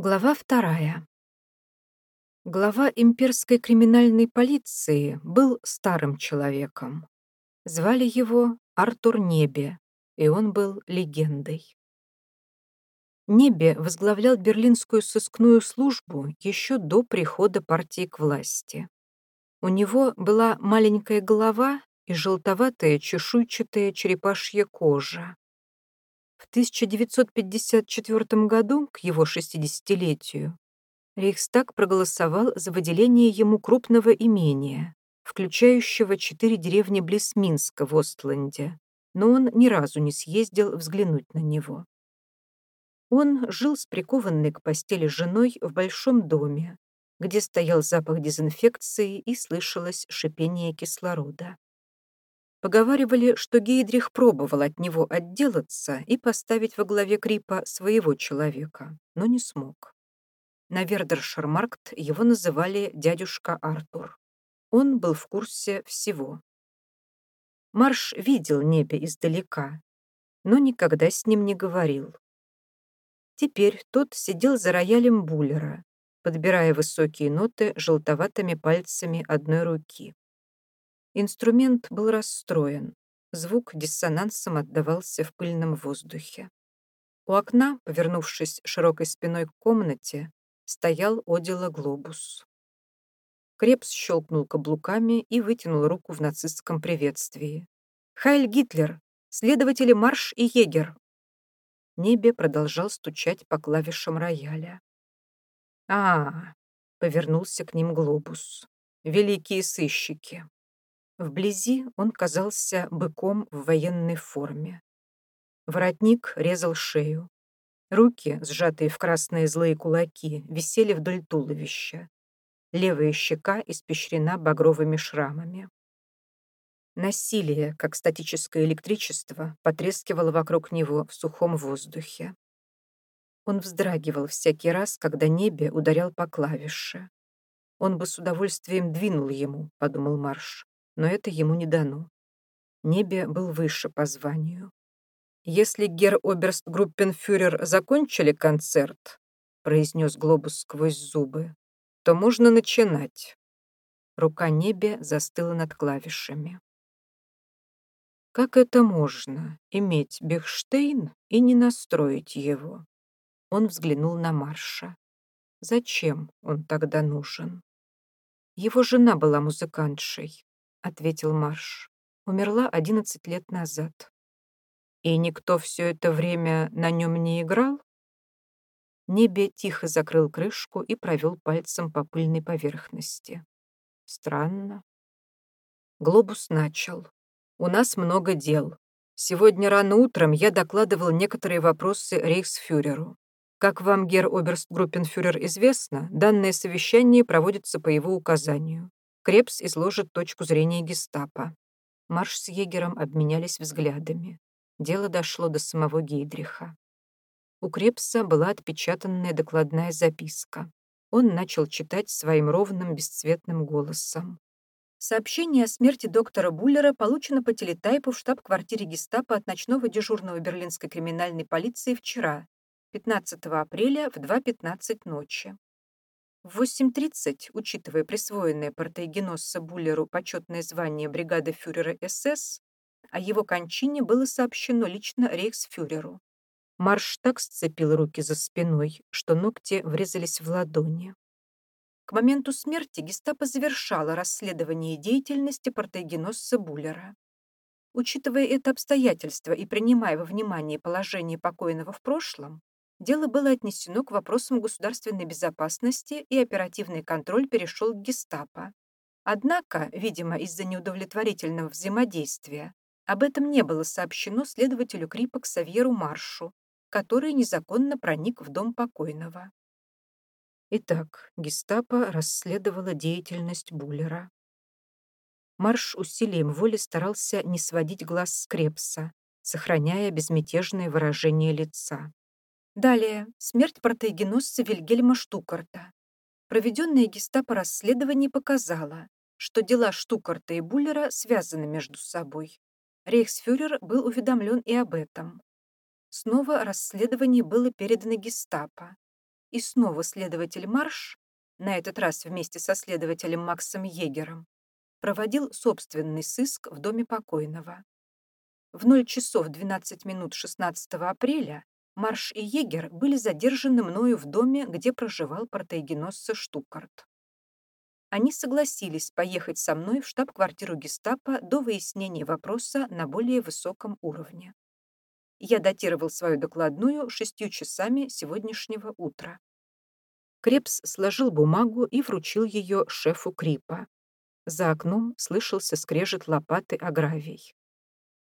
Глава вторая. Глава имперской криминальной полиции был старым человеком. Звали его Артур Небе, и он был легендой. Небе возглавлял берлинскую сыскную службу еще до прихода партии к власти. У него была маленькая голова и желтоватая чешуйчатая черепашья кожа. В 1954 году, к его 60-летию, Рейхстаг проголосовал за выделение ему крупного имения, включающего четыре деревни близ Минска в Остленде, но он ни разу не съездил взглянуть на него. Он жил с прикованной к постели женой в большом доме, где стоял запах дезинфекции и слышалось шипение кислорода. Поговаривали, что Гейдрих пробовал от него отделаться и поставить во главе Крипа своего человека, но не смог. На Вердершермаркт его называли дядюшка Артур. Он был в курсе всего. Марш видел небе издалека, но никогда с ним не говорил. Теперь тот сидел за роялем Буллера, подбирая высокие ноты желтоватыми пальцами одной руки. Инструмент был расстроен. Звук диссонансом отдавался в пыльном воздухе. У окна, повернувшись широкой спиной к комнате, стоял Одила Глобус. Крепс щелкнул каблуками и вытянул руку в нацистском приветствии. «Хайль Гитлер! Следователи Марш и Егер!» Небе продолжал стучать по клавишам рояля. а, -а, -а повернулся к ним Глобус. «Великие сыщики!» Вблизи он казался быком в военной форме. Воротник резал шею. Руки, сжатые в красные злые кулаки, висели вдоль туловища. Левая щека испещрена багровыми шрамами. Насилие, как статическое электричество, потрескивало вокруг него в сухом воздухе. Он вздрагивал всякий раз, когда небе ударял по клавише. Он бы с удовольствием двинул ему, подумал Марш но это ему не дано. Небе был выше по званию. «Если гер Оберст-группенфюрер закончили концерт», произнес Глобус сквозь зубы, то можно начинать. Рука Небе застыла над клавишами. Как это можно, иметь Бехштейн и не настроить его? Он взглянул на Марша. Зачем он тогда нужен? Его жена была музыкантшей. — ответил Марш. «Умерла одиннадцать лет назад». «И никто все это время на нем не играл?» Небе тихо закрыл крышку и провел пальцем по пыльной поверхности. Странно. Глобус начал. «У нас много дел. Сегодня рано утром я докладывал некоторые вопросы рейхсфюреру. Как вам, гер Оберстгруппенфюрер, известно, данное совещание проводится по его указанию. Крепс изложит точку зрения гестапо. Марш с егером обменялись взглядами. Дело дошло до самого Гейдриха. У Крепса была отпечатанная докладная записка. Он начал читать своим ровным, бесцветным голосом. Сообщение о смерти доктора Буллера получено по телетайпу в штаб-квартире гестапо от ночного дежурного берлинской криминальной полиции вчера, 15 апреля в 2.15 ночи. В 8.30, учитывая присвоенное Портейгеносса Буллеру почетное звание бригады фюрера СС, о его кончине было сообщено лично рейхсфюреру. Марш так сцепил руки за спиной, что ногти врезались в ладони. К моменту смерти гестапо завершало расследование деятельности Портейгеносса Буллера. Учитывая это обстоятельство и принимая во внимание положение покойного в прошлом, дело было отнесено к вопросам государственной безопасности и оперативный контроль перешел к гестапо. Однако, видимо, из-за неудовлетворительного взаимодействия, об этом не было сообщено следователю Крипа Ксавьеру Маршу, который незаконно проник в дом покойного. Итак, гестапо расследовало деятельность Буллера. Марш усилием воли старался не сводить глаз с Крепса, сохраняя безмятежное выражение лица. Далее. Смерть протеогеносца Вильгельма Штукарта. Проведенное гестапо расследование показало, что дела Штукарта и Буллера связаны между собой. Рейхсфюрер был уведомлен и об этом. Снова расследование было передано гестапо. И снова следователь Марш, на этот раз вместе со следователем Максом Егером, проводил собственный сыск в доме покойного. В 0 часов 12 минут 16 апреля Марш и Егер были задержаны мною в доме, где проживал протеогеносца Штукарт. Они согласились поехать со мной в штаб-квартиру гестапо до выяснения вопроса на более высоком уровне. Я датировал свою докладную шестью часами сегодняшнего утра. Крепс сложил бумагу и вручил ее шефу Крипа. За окном слышался скрежет лопаты о гравий.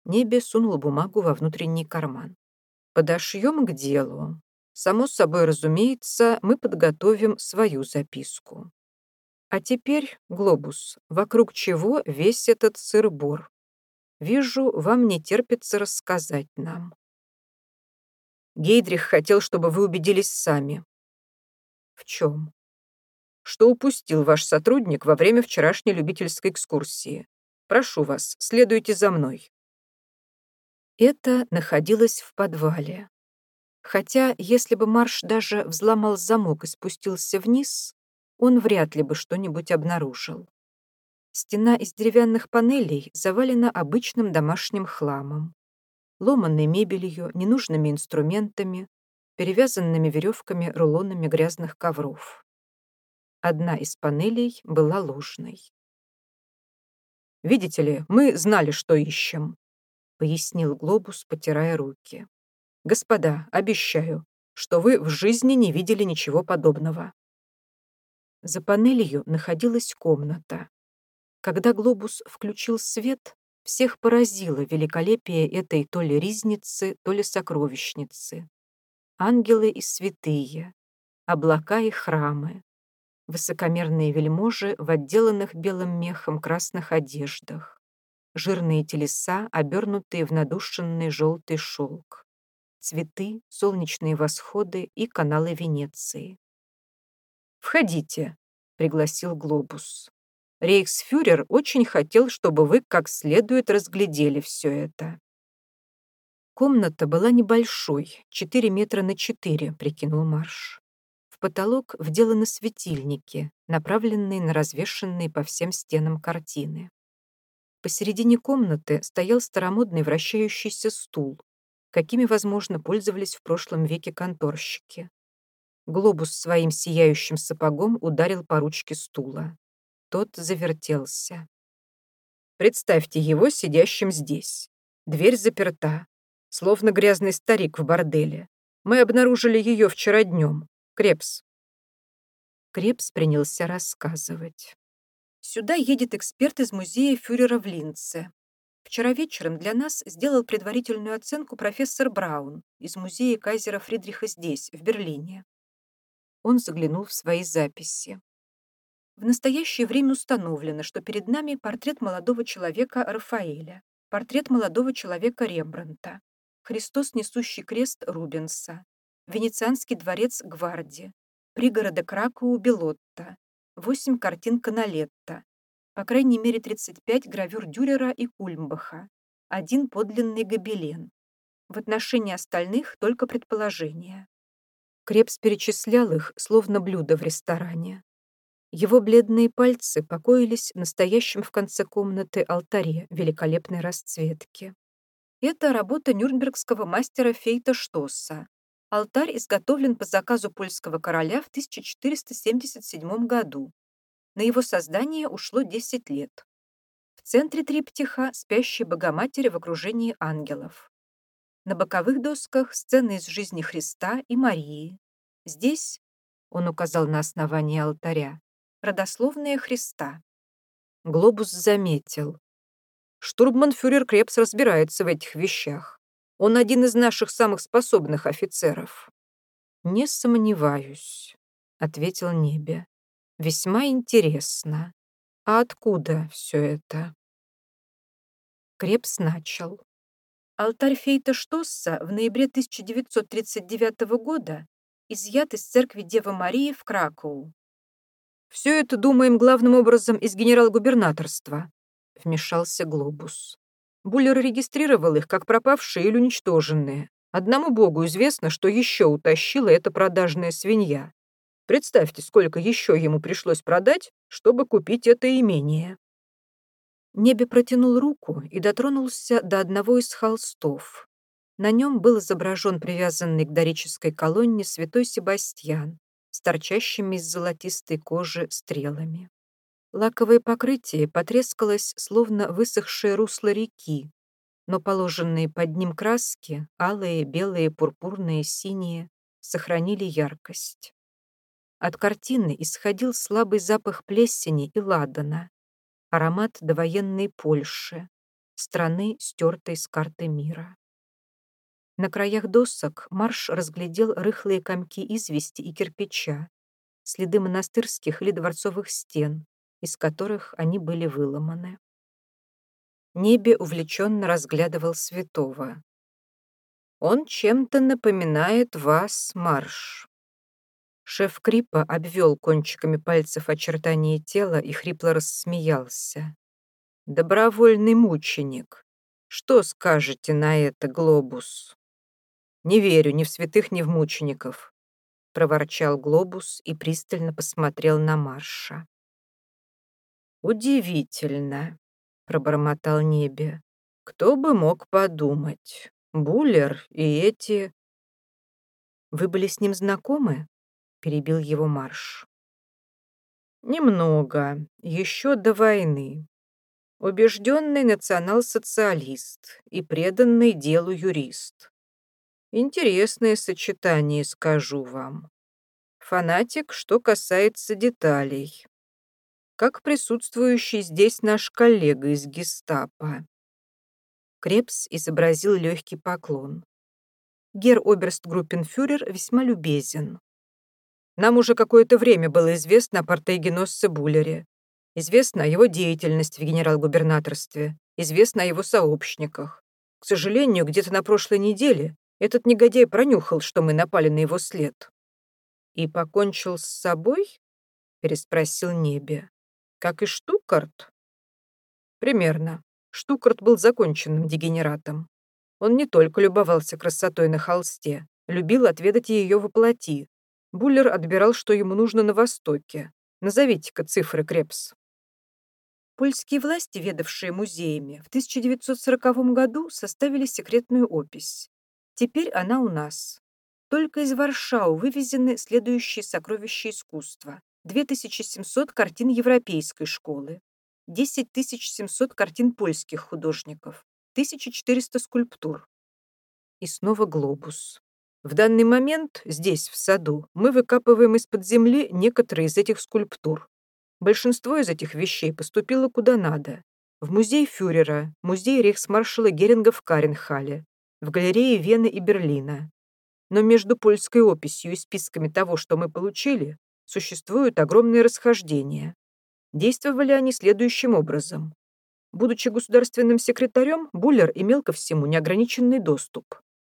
Небе сунул бумагу во внутренний карман. «Подошьем к делу. Само собой разумеется, мы подготовим свою записку. А теперь, глобус, вокруг чего весь этот сыр-бор? Вижу, вам не терпится рассказать нам. Гейдрих хотел, чтобы вы убедились сами. В чем? Что упустил ваш сотрудник во время вчерашней любительской экскурсии. Прошу вас, следуйте за мной. Это находилось в подвале. Хотя, если бы Марш даже взломал замок и спустился вниз, он вряд ли бы что-нибудь обнаружил. Стена из деревянных панелей завалена обычным домашним хламом. Ломанной мебелью, ненужными инструментами, перевязанными веревками рулонами грязных ковров. Одна из панелей была ложной. «Видите ли, мы знали, что ищем», — пояснил Глобус, потирая руки. «Господа, обещаю, что вы в жизни не видели ничего подобного. За панелью находилась комната. Когда глобус включил свет, всех поразило великолепие этой то ли ризницы, то ли сокровищницы. Ангелы и святые, облака и храмы, высокомерные вельможи в отделанных белым мехом красных одеждах, жирные телеса, обернутые в надушенный желтый шелк, цветы, солнечные восходы и каналы Венеции. «Входите», — пригласил Глобус. «Рейхсфюрер очень хотел, чтобы вы как следует разглядели все это». Комната была небольшой, 4 метра на 4, прикинул Марш. В потолок вделаны светильники, направленные на развешенные по всем стенам картины. Посередине комнаты стоял старомодный вращающийся стул, какими, возможно, пользовались в прошлом веке конторщики. Глобус своим сияющим сапогом ударил по ручке стула. Тот завертелся. Представьте его сидящим здесь. Дверь заперта, словно грязный старик в борделе. Мы обнаружили ее вчера днем. Крепс. Крепс принялся рассказывать. Сюда едет эксперт из музея фюрера в Линце. Вчера вечером для нас сделал предварительную оценку профессор Браун из музея кайзера Фридриха здесь, в Берлине он заглянул в свои записи. В настоящее время установлено, что перед нами портрет молодого человека Рафаэля, портрет молодого человека Рембранта, Христос, несущий крест Рубенса, Венецианский дворец Гварди, пригорода Кракоу Белотта, восемь картин Каналетта, по крайней мере 35 гравюр Дюрера и Кульмбаха, один подлинный гобелен. В отношении остальных только предположения. Крепс перечислял их, словно блюдо в ресторане. Его бледные пальцы покоились на стоящем в конце комнаты алтаре великолепной расцветки. Это работа нюрнбергского мастера Фейта Штосса. Алтарь изготовлен по заказу польского короля в 1477 году. На его создание ушло 10 лет. В центре триптиха спящая Богоматерь в окружении ангелов. На боковых досках сцены из жизни Христа и Марии. Здесь, он указал на основание алтаря, родословная Христа. Глобус заметил. Штурманфюрер Крепс разбирается в этих вещах. Он один из наших самых способных офицеров. Не сомневаюсь, ответил Небе. Весьма интересно. А откуда все это? Крепс начал. Алтарь Фейта Штосса в ноябре 1939 года изъят из церкви Девы Марии в Кракоу. «Все это, думаем, главным образом из генерал-губернаторства», — вмешался Глобус. Буллер регистрировал их как пропавшие или уничтоженные, Одному богу известно, что еще утащила эта продажная свинья. Представьте, сколько еще ему пришлось продать, чтобы купить это имение. Небе протянул руку и дотронулся до одного из холстов. На нем был изображен привязанный к дорической колонне святой Себастьян с торчащими из золотистой кожи стрелами. Лаковое покрытие потрескалось, словно высохшее русло реки, но положенные под ним краски, алые, белые, пурпурные, синие, сохранили яркость. От картины исходил слабый запах плесени и ладана, аромат довоенной Польши, страны, стертой с карты мира. На краях досок Марш разглядел рыхлые комки извести и кирпича, следы монастырских или дворцовых стен, из которых они были выломаны. Небе увлеченно разглядывал святого. «Он чем-то напоминает вас, Марш». Шеф Крипа обвел кончиками пальцев очертания тела и хрипло рассмеялся. «Добровольный мученик. Что скажете на это, Глобус?» «Не верю ни в святых, ни в мучеников», — проворчал Глобус и пристально посмотрел на Марша. «Удивительно», — пробормотал Небе. «Кто бы мог подумать? Буллер и эти...» «Вы были с ним знакомы?» — перебил его Марш. «Немного. Еще до войны. Убежденный национал-социалист и преданный делу юрист. Интересное сочетание, скажу вам. Фанатик, что касается деталей. Как присутствующий здесь наш коллега из гестапо. Крепс изобразил легкий поклон. Гер Оберстгруппенфюрер весьма любезен. Нам уже какое-то время было известно о портейгеносце Буллере. Известно о его деятельности в генерал-губернаторстве. Известно о его сообщниках. К сожалению, где-то на прошлой неделе этот негодяй пронюхал, что мы напали на его след. «И покончил с собой?» — переспросил Небе. «Как и Штукарт?» «Примерно. Штукарт был законченным дегенератом. Он не только любовался красотой на холсте, любил отведать ее воплоти. Буллер отбирал, что ему нужно на Востоке. Назовите-ка цифры, Крепс». Польские власти, ведавшие музеями, в 1940 году составили секретную опись. Теперь она у нас. Только из Варшау вывезены следующие сокровища искусства. 2700 картин европейской школы, 10700 картин польских художников, 1400 скульптур. И снова глобус. В данный момент здесь, в саду, мы выкапываем из-под земли некоторые из этих скульптур. Большинство из этих вещей поступило куда надо. В музей фюрера, музей рейхсмаршала Геринга в Каренхале, в галерее Вены и Берлина. Но между польской описью и списками того, что мы получили, существуют огромные расхождения. Действовали они следующим образом. Будучи государственным секретарем, Буллер имел ко всему неограниченный доступ.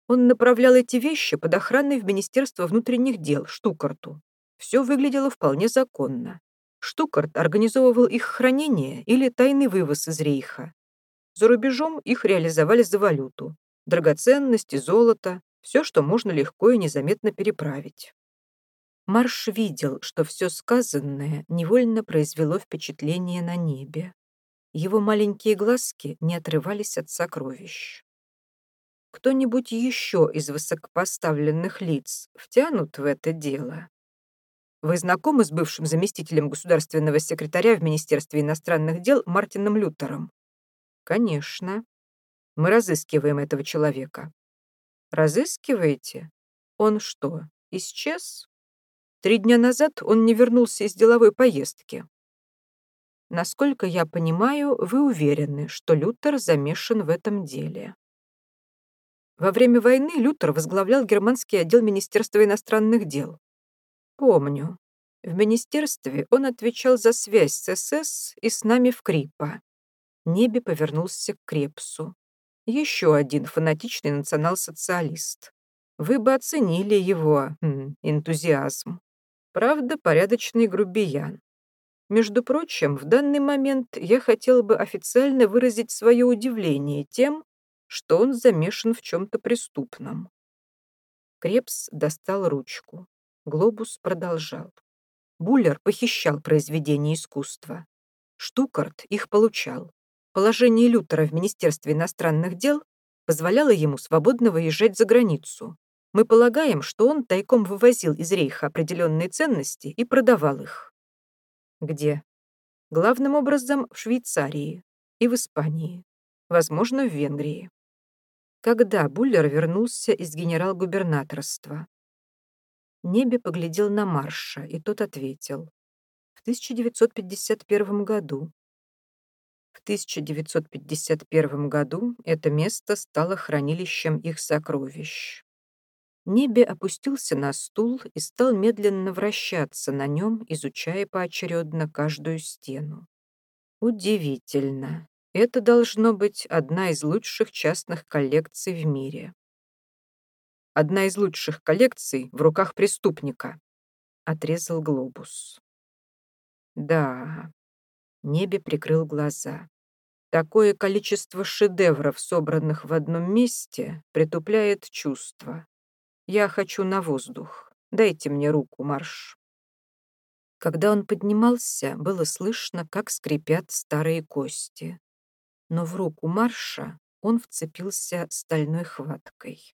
Он направлял эти вещи под охраной в Министерство внутренних дел Штукарту. Все выглядело вполне законно. Штукарт организовывал их хранение или тайный вывоз из рейха. За рубежом их реализовали за валюту, драгоценности, золото, все, что можно легко и незаметно переправить. Марш видел, что все сказанное невольно произвело впечатление на небе. Его маленькие глазки не отрывались от сокровищ. Кто-нибудь еще из высокопоставленных лиц втянут в это дело? Вы знакомы с бывшим заместителем государственного секретаря в Министерстве иностранных дел Мартином Лютером? Конечно. Мы разыскиваем этого человека. Разыскиваете? Он что, исчез? Три дня назад он не вернулся из деловой поездки. Насколько я понимаю, вы уверены, что Лютер замешан в этом деле. Во время войны Лютер возглавлял германский отдел Министерства иностранных дел. Помню. В министерстве он отвечал за связь с СС и с нами в Крипа. Небе повернулся к Крепсу. Еще один фанатичный национал-социалист. Вы бы оценили его энтузиазм. Правда, порядочный грубиян. Между прочим, в данный момент я хотел бы официально выразить свое удивление тем, что он замешан в чем-то преступном. Крепс достал ручку. Глобус продолжал. Буллер похищал произведения искусства. Штукарт их получал. Положение Лютера в Министерстве иностранных дел позволяло ему свободно выезжать за границу. Мы полагаем, что он тайком вывозил из рейха определенные ценности и продавал их. Где? Главным образом в Швейцарии и в Испании. Возможно, в Венгрии. Когда Буллер вернулся из генерал-губернаторства? Небе поглядел на Марша, и тот ответил. В 1951 году. В 1951 году это место стало хранилищем их сокровищ. Небе опустился на стул и стал медленно вращаться на нем, изучая поочередно каждую стену. Удивительно. Это должно быть одна из лучших частных коллекций в мире. Одна из лучших коллекций в руках преступника, отрезал глобус. Да, Небе прикрыл глаза. Такое количество шедевров, собранных в одном месте, притупляет чувства. Я хочу на воздух. Дайте мне руку, марш. Когда он поднимался, было слышно, как скрипят старые кости но в руку Марша он вцепился стальной хваткой.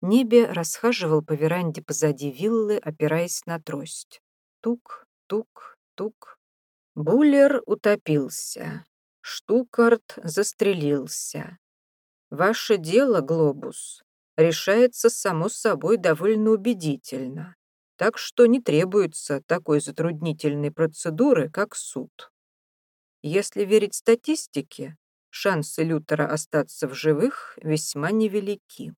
Небе расхаживал по веранде позади виллы, опираясь на трость. Тук, тук, тук. Буллер утопился. Штукарт застрелился. Ваше дело, Глобус, решается само собой довольно убедительно, так что не требуется такой затруднительной процедуры, как суд. Если верить статистике, шансы Лютера остаться в живых весьма невелики.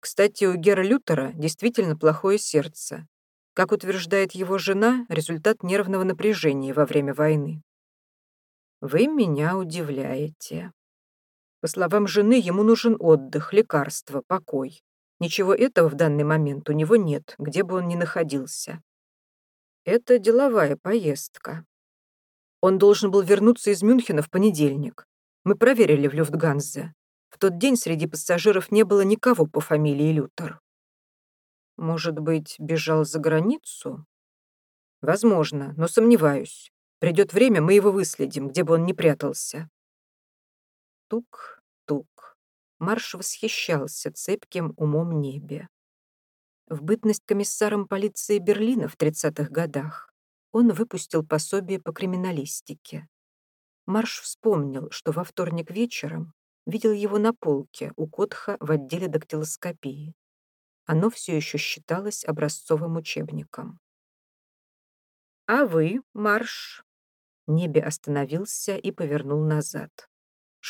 Кстати, у Гера Лютера действительно плохое сердце. Как утверждает его жена, результат нервного напряжения во время войны. Вы меня удивляете. По словам жены, ему нужен отдых, лекарство, покой. Ничего этого в данный момент у него нет, где бы он ни находился. Это деловая поездка. Он должен был вернуться из Мюнхена в понедельник. Мы проверили в Люфтганзе. В тот день среди пассажиров не было никого по фамилии Лютер. Может быть, бежал за границу? Возможно, но сомневаюсь. Придет время, мы его выследим, где бы он ни прятался. Тук-тук. Марш восхищался цепким умом небе. В бытность комиссаром полиции Берлина в 30-х годах он выпустил пособие по криминалистике. Марш вспомнил, что во вторник вечером видел его на полке у Котха в отделе дактилоскопии. Оно все еще считалось образцовым учебником. «А вы, Марш?» Небе остановился и повернул назад.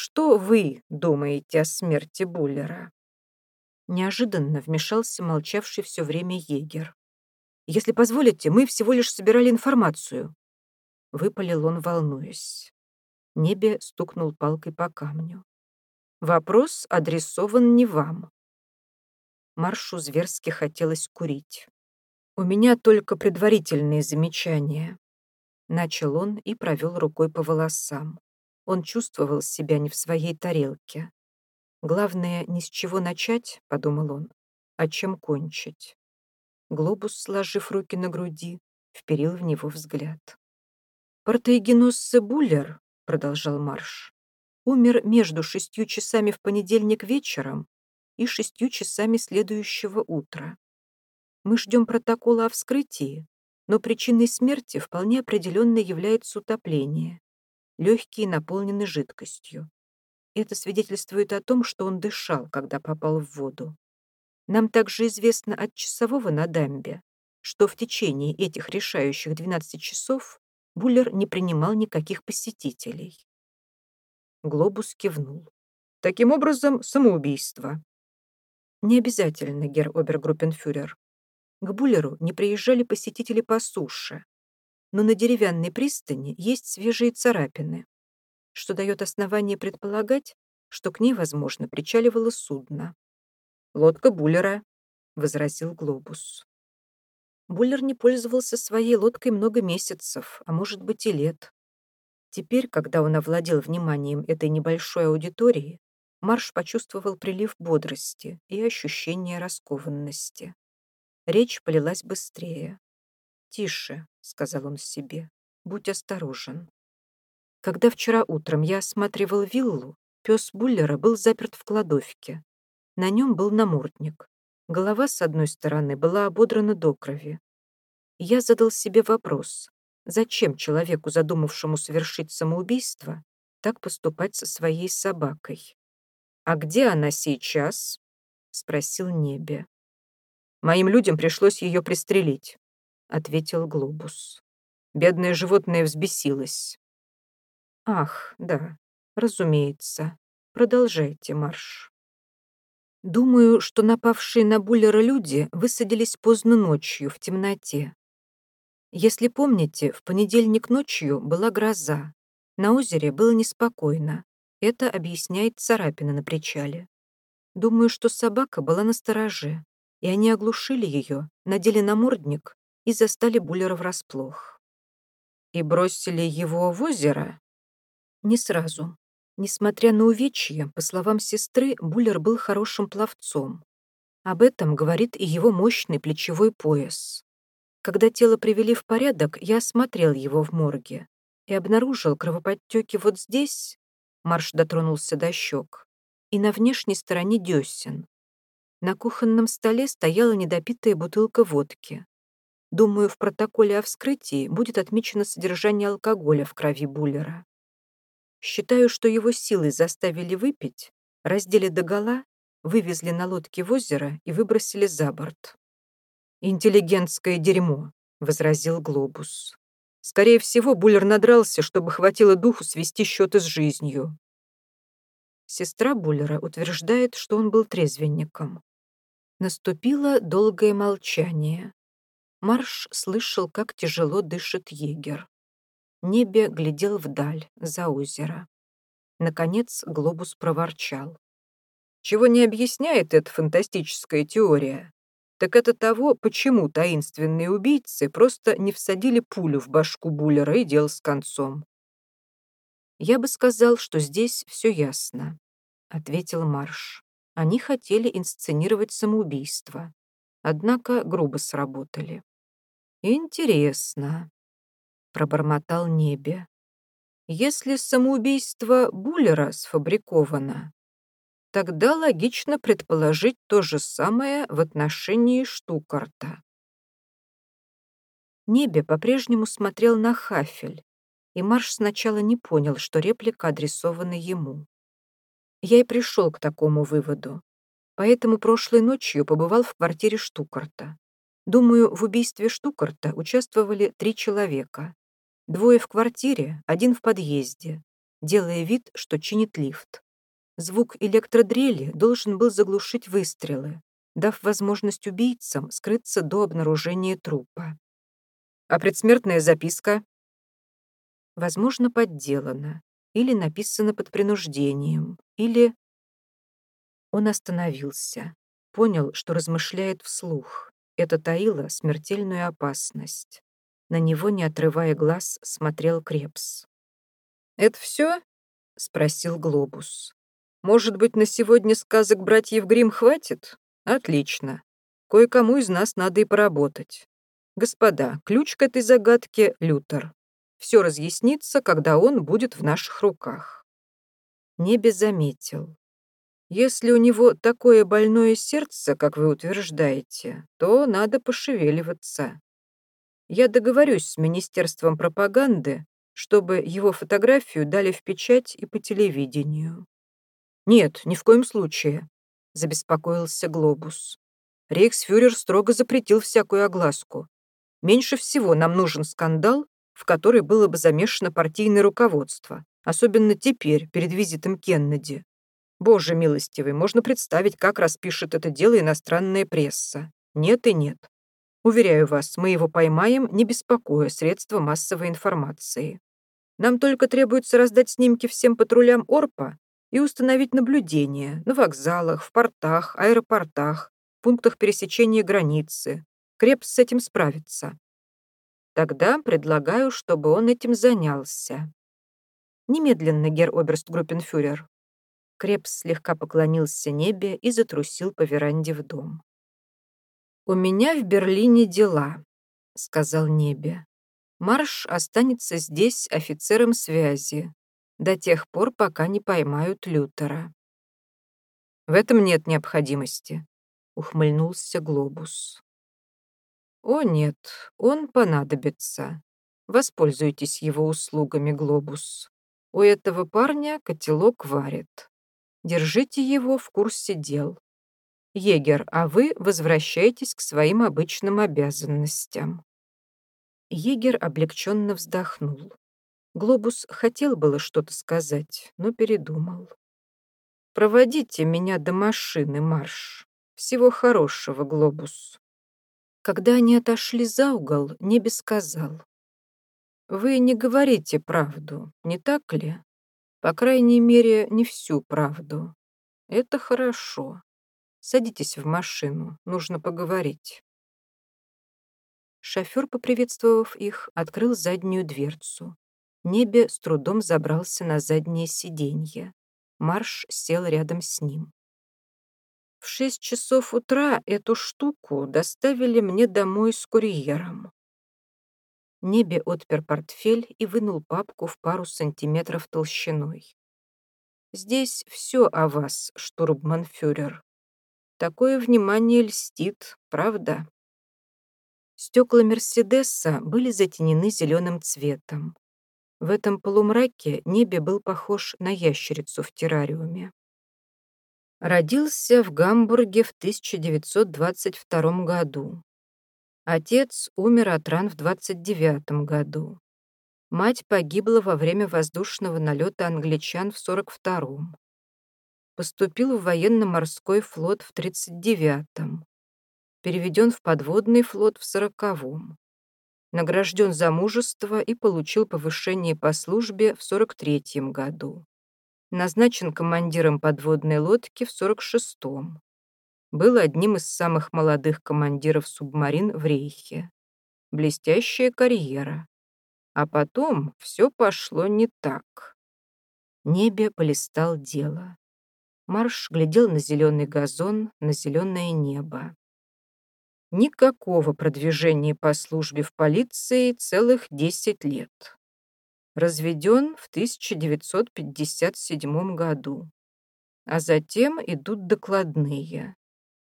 «Что вы думаете о смерти Буллера?» Неожиданно вмешался молчавший все время егер. Если позволите, мы всего лишь собирали информацию». Выпалил он, волнуясь. Небе стукнул палкой по камню. «Вопрос адресован не вам». Маршу зверски хотелось курить. «У меня только предварительные замечания». Начал он и провел рукой по волосам. Он чувствовал себя не в своей тарелке. «Главное, не с чего начать», — подумал он, — «а чем кончить». Глобус, сложив руки на груди, вперил в него взгляд. «Протеигеноссе Буллер», — продолжал Марш, умер между шестью часами в понедельник вечером и шестью часами следующего утра. Мы ждем протокола о вскрытии, но причиной смерти вполне определенно является утопление. Легкие наполнены жидкостью. Это свидетельствует о том, что он дышал, когда попал в воду. Нам также известно от часового на дамбе, что в течение этих решающих 12 часов Буллер не принимал никаких посетителей. Глобус кивнул. Таким образом, самоубийство. Не обязательно, герр обергруппенфюрер. К Буллеру не приезжали посетители по суше, но на деревянной пристани есть свежие царапины, что дает основание предполагать, что к ней, возможно, причаливало судно. «Лодка Буллера», — возразил Глобус. Буллер не пользовался своей лодкой много месяцев, а может быть и лет. Теперь, когда он овладел вниманием этой небольшой аудитории, Марш почувствовал прилив бодрости и ощущение раскованности. Речь полилась быстрее. «Тише», — сказал он себе, — «будь осторожен». Когда вчера утром я осматривал виллу, пес Буллера был заперт в кладовке. На нем был намордник. Голова с одной стороны была ободрана до крови. Я задал себе вопрос, зачем человеку, задумавшему совершить самоубийство, так поступать со своей собакой? «А где она сейчас?» — спросил Небе. «Моим людям пришлось ее пристрелить», — ответил Глобус. Бедное животное взбесилось. «Ах, да, разумеется. Продолжайте марш». Думаю, что напавшие на Буллера люди высадились поздно ночью, в темноте. Если помните, в понедельник ночью была гроза. На озере было неспокойно. Это объясняет царапина на причале. Думаю, что собака была на стороже, и они оглушили ее, надели намордник и застали Буллера врасплох. И бросили его в озеро? Не сразу. Несмотря на увечья, по словам сестры, Буллер был хорошим пловцом. Об этом говорит и его мощный плечевой пояс. Когда тело привели в порядок, я осмотрел его в морге и обнаружил кровоподтеки вот здесь, Марш дотронулся до щек, и на внешней стороне десен. На кухонном столе стояла недопитая бутылка водки. Думаю, в протоколе о вскрытии будет отмечено содержание алкоголя в крови Буллера. Считаю, что его силой заставили выпить, раздели догола, вывезли на лодке в озеро и выбросили за борт. «Интеллигентское дерьмо», — возразил Глобус. «Скорее всего, Буллер надрался, чтобы хватило духу свести счеты с жизнью». Сестра Буллера утверждает, что он был трезвенником. Наступило долгое молчание. Марш слышал, как тяжело дышит егер. Небе глядел вдаль, за озеро. Наконец глобус проворчал. «Чего не объясняет эта фантастическая теория? Так это того, почему таинственные убийцы просто не всадили пулю в башку Буллера и дел с концом. «Я бы сказал, что здесь все ясно», — ответил Марш. Они хотели инсценировать самоубийство, однако грубо сработали. «Интересно», пробормотал Небе. Если самоубийство Буллера сфабриковано, тогда логично предположить то же самое в отношении Штукарта. Небе по-прежнему смотрел на Хафель, и Марш сначала не понял, что реплика адресована ему. Я и пришел к такому выводу, поэтому прошлой ночью побывал в квартире Штукарта. Думаю, в убийстве Штукарта участвовали три человека. Двое в квартире, один в подъезде, делая вид, что чинит лифт. Звук электродрели должен был заглушить выстрелы, дав возможность убийцам скрыться до обнаружения трупа. А предсмертная записка? Возможно, подделана, или написана под принуждением, или... Он остановился, понял, что размышляет вслух. Это таило смертельную опасность. На него, не отрывая глаз, смотрел Крепс. «Это все?» — спросил Глобус. «Может быть, на сегодня сказок братьев Грим хватит? Отлично. Кое-кому из нас надо и поработать. Господа, ключ к этой загадке — Лютер. Все разъяснится, когда он будет в наших руках». Небе заметил. Если у него такое больное сердце, как вы утверждаете, то надо пошевеливаться. Я договорюсь с Министерством пропаганды, чтобы его фотографию дали в печать и по телевидению. Нет, ни в коем случае, забеспокоился Глобус. Рейхсфюрер строго запретил всякую огласку. Меньше всего нам нужен скандал, в который было бы замешано партийное руководство, особенно теперь, перед визитом Кеннеди. Боже милостивый, можно представить, как распишет это дело иностранная пресса. Нет и нет. Уверяю вас, мы его поймаем, не беспокоя средства массовой информации. Нам только требуется раздать снимки всем патрулям Орпа и установить наблюдение на вокзалах, в портах, аэропортах, пунктах пересечения границы. Крепс с этим справится. Тогда предлагаю, чтобы он этим занялся. Немедленно, гер Оберстгруппенфюрер. Крепс слегка поклонился небе и затрусил по веранде в дом. «У меня в Берлине дела», — сказал небе. «Марш останется здесь офицером связи до тех пор, пока не поймают Лютера». «В этом нет необходимости», — ухмыльнулся Глобус. «О нет, он понадобится. Воспользуйтесь его услугами, Глобус. У этого парня котелок варит. Держите его в курсе дел. Егер, а вы возвращайтесь к своим обычным обязанностям». Егер облегченно вздохнул. Глобус хотел было что-то сказать, но передумал. «Проводите меня до машины, Марш. Всего хорошего, Глобус». Когда они отошли за угол, Небе сказал. «Вы не говорите правду, не так ли? По крайней мере, не всю правду. Это хорошо. Садитесь в машину, нужно поговорить». Шофер, поприветствовав их, открыл заднюю дверцу. Небе с трудом забрался на заднее сиденье. Марш сел рядом с ним. В шесть часов утра эту штуку доставили мне домой с курьером. Небе отпер портфель и вынул папку в пару сантиметров толщиной. «Здесь все о вас, штурбманфюрер. Такое внимание льстит, правда?» Стекла Мерседеса были затенены зеленым цветом. В этом полумраке Небе был похож на ящерицу в террариуме. Родился в Гамбурге в 1922 году. Отец умер от ран в 29 году. Мать погибла во время воздушного налета англичан в 42-м. Поступил в военно-морской флот в 39-м. Переведен в подводный флот в 40-м. Награжден за мужество и получил повышение по службе в 43-м году назначен командиром подводной лодки в 46-м. Был одним из самых молодых командиров субмарин в Рейхе. Блестящая карьера. А потом все пошло не так. Небе полистал дело. Марш глядел на зеленый газон, на зеленое небо. Никакого продвижения по службе в полиции целых 10 лет разведен в 1957 году. А затем идут докладные.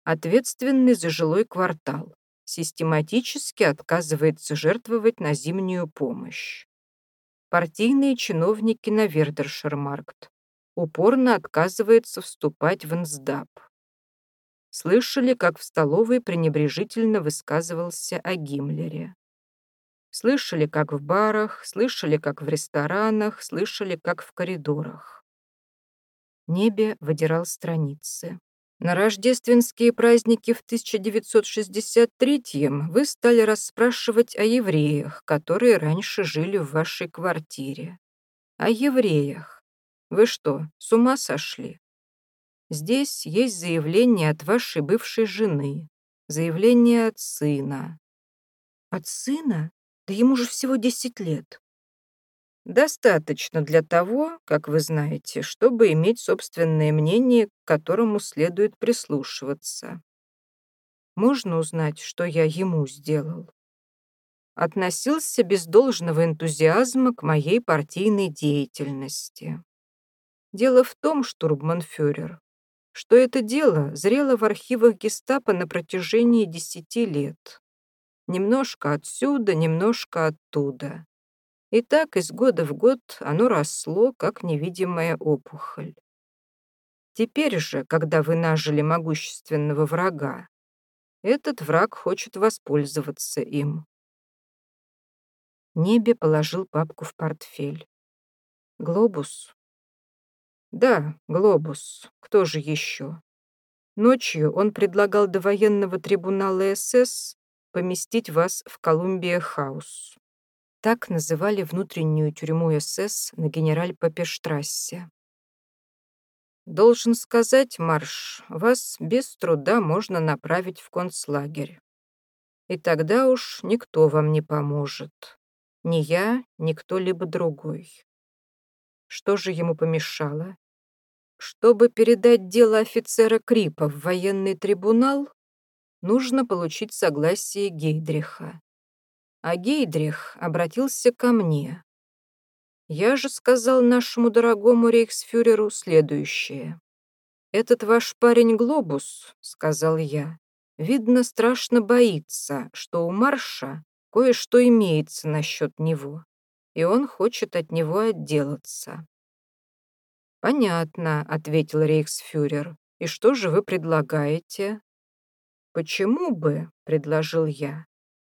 Ответственный за жилой квартал систематически отказывается жертвовать на зимнюю помощь. Партийные чиновники на Вердершермаркт упорно отказываются вступать в НСДАП. Слышали, как в столовой пренебрежительно высказывался о Гиммлере. Слышали, как в барах, слышали, как в ресторанах, слышали, как в коридорах. Небе выдирал страницы. На рождественские праздники в 1963-м вы стали расспрашивать о евреях, которые раньше жили в вашей квартире. О евреях. Вы что, с ума сошли? Здесь есть заявление от вашей бывшей жены, заявление от сына. От сына? Да ему же всего 10 лет. Достаточно для того, как вы знаете, чтобы иметь собственное мнение, к которому следует прислушиваться. Можно узнать, что я ему сделал? Относился без должного энтузиазма к моей партийной деятельности. Дело в том, штурбманфюрер, что это дело зрело в архивах гестапо на протяжении десяти лет. Немножко отсюда, немножко оттуда. И так из года в год оно росло, как невидимая опухоль. Теперь же, когда вы нажили могущественного врага, этот враг хочет воспользоваться им. Небе положил папку в портфель. Глобус? Да, глобус. Кто же еще? Ночью он предлагал до военного трибунала СС поместить вас в Колумбия-хаус. Так называли внутреннюю тюрьму СС на генераль-Папештрассе. Должен сказать, Марш, вас без труда можно направить в концлагерь. И тогда уж никто вам не поможет. Ни я, ни кто-либо другой. Что же ему помешало? Чтобы передать дело офицера Крипа в военный трибунал, нужно получить согласие Гейдриха. А Гейдрих обратился ко мне. Я же сказал нашему дорогому рейхсфюреру следующее. «Этот ваш парень Глобус», — сказал я, — «видно, страшно боится, что у Марша кое-что имеется насчет него, и он хочет от него отделаться». «Понятно», — ответил рейхсфюрер. «И что же вы предлагаете?» «Почему бы», — предложил я, —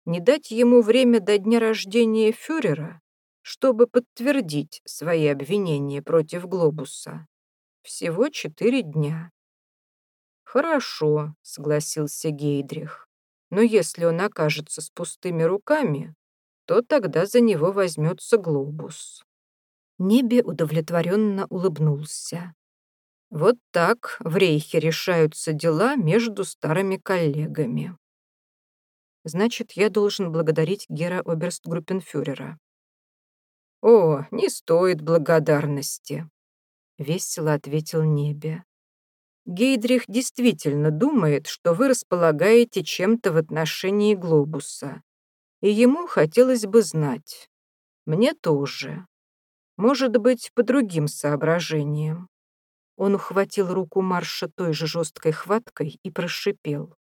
«не дать ему время до дня рождения фюрера, чтобы подтвердить свои обвинения против Глобуса? Всего четыре дня». «Хорошо», — согласился Гейдрих. «Но если он окажется с пустыми руками, то тогда за него возьмется Глобус». Небе удовлетворенно улыбнулся. Вот так в Рейхе решаются дела между старыми коллегами. Значит, я должен благодарить Гера Оберстгруппенфюрера. «О, не стоит благодарности», — весело ответил Небе. Гейдрих действительно думает, что вы располагаете чем-то в отношении глобуса. И ему хотелось бы знать. Мне тоже. Может быть, по другим соображениям. Он ухватил руку Марша той же жесткой хваткой и прошипел.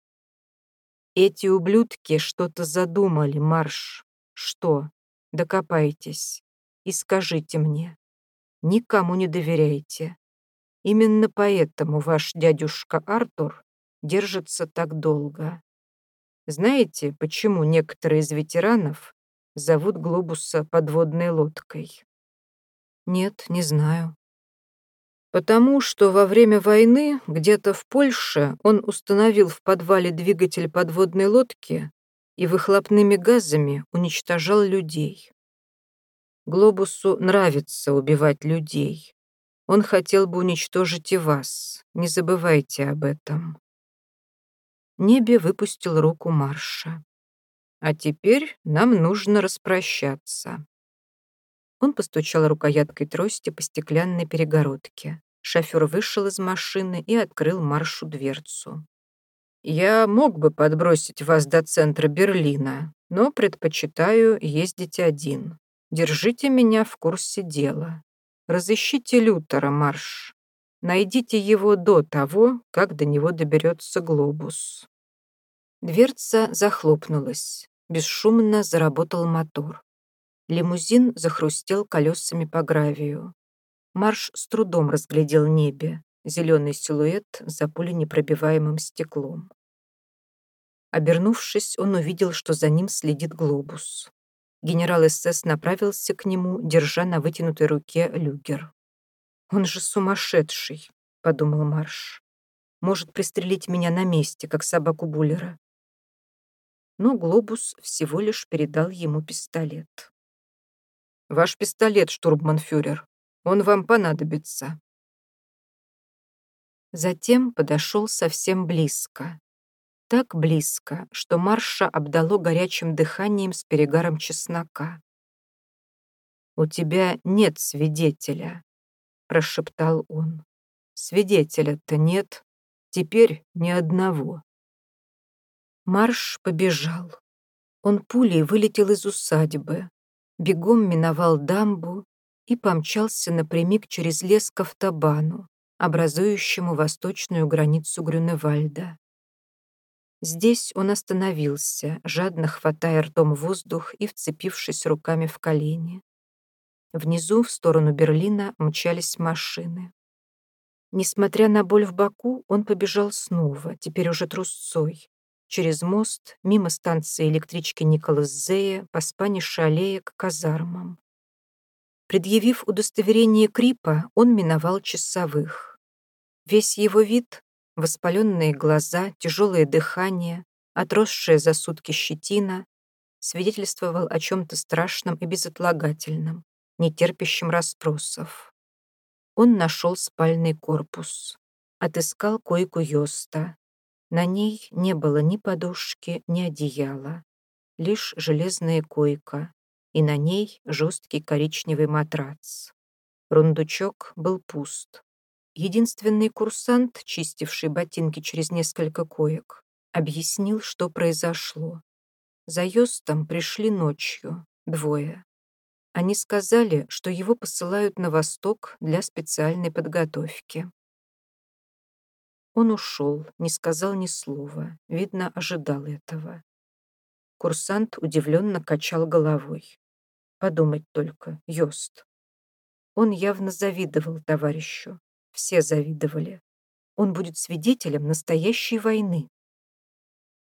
«Эти ублюдки что-то задумали, Марш. Что? Докопайтесь и скажите мне. Никому не доверяйте. Именно поэтому ваш дядюшка Артур держится так долго. Знаете, почему некоторые из ветеранов зовут глобуса подводной лодкой? Нет, не знаю. Потому что во время войны где-то в Польше он установил в подвале двигатель подводной лодки и выхлопными газами уничтожал людей. Глобусу нравится убивать людей. Он хотел бы уничтожить и вас. Не забывайте об этом. Небе выпустил руку Марша. А теперь нам нужно распрощаться. Он постучал рукояткой трости по стеклянной перегородке. Шофер вышел из машины и открыл маршу дверцу. «Я мог бы подбросить вас до центра Берлина, но предпочитаю ездить один. Держите меня в курсе дела. Разыщите Лютера, Марш. Найдите его до того, как до него доберется глобус». Дверца захлопнулась. Бесшумно заработал мотор. Лимузин захрустел колесами по гравию. Марш с трудом разглядел небе, зеленый силуэт за пуленепробиваемым стеклом. Обернувшись, он увидел, что за ним следит глобус. Генерал СС направился к нему, держа на вытянутой руке люгер. «Он же сумасшедший», — подумал Марш. «Может пристрелить меня на месте, как собаку Буллера». Но глобус всего лишь передал ему пистолет. «Ваш пистолет, штурманфюрер», он вам понадобится». Затем подошел совсем близко. Так близко, что Марша обдало горячим дыханием с перегаром чеснока. «У тебя нет свидетеля», — прошептал он. «Свидетеля-то нет. Теперь ни одного». Марш побежал. Он пулей вылетел из усадьбы, бегом миновал дамбу и помчался напрямик через лес к автобану, образующему восточную границу Грюневальда. Здесь он остановился, жадно хватая ртом воздух и вцепившись руками в колени. Внизу, в сторону Берлина, мчались машины. Несмотря на боль в боку, он побежал снова, теперь уже трусцой, через мост, мимо станции электрички Николас Зея, по Спанише аллея к казармам. Предъявив удостоверение Крипа, он миновал часовых. Весь его вид — воспаленные глаза, тяжелое дыхание, отросшая за сутки щетина — свидетельствовал о чем-то страшном и безотлагательном, не терпящем расспросов. Он нашел спальный корпус, отыскал койку Йоста. На ней не было ни подушки, ни одеяла, лишь железная койка, и на ней жесткий коричневый матрац. Рундучок был пуст. Единственный курсант, чистивший ботинки через несколько коек, объяснил, что произошло. За Йостом пришли ночью, двое. Они сказали, что его посылают на восток для специальной подготовки. Он ушел, не сказал ни слова, видно, ожидал этого. Курсант удивленно качал головой. Подумать только, Йост. Он явно завидовал товарищу. Все завидовали. Он будет свидетелем настоящей войны.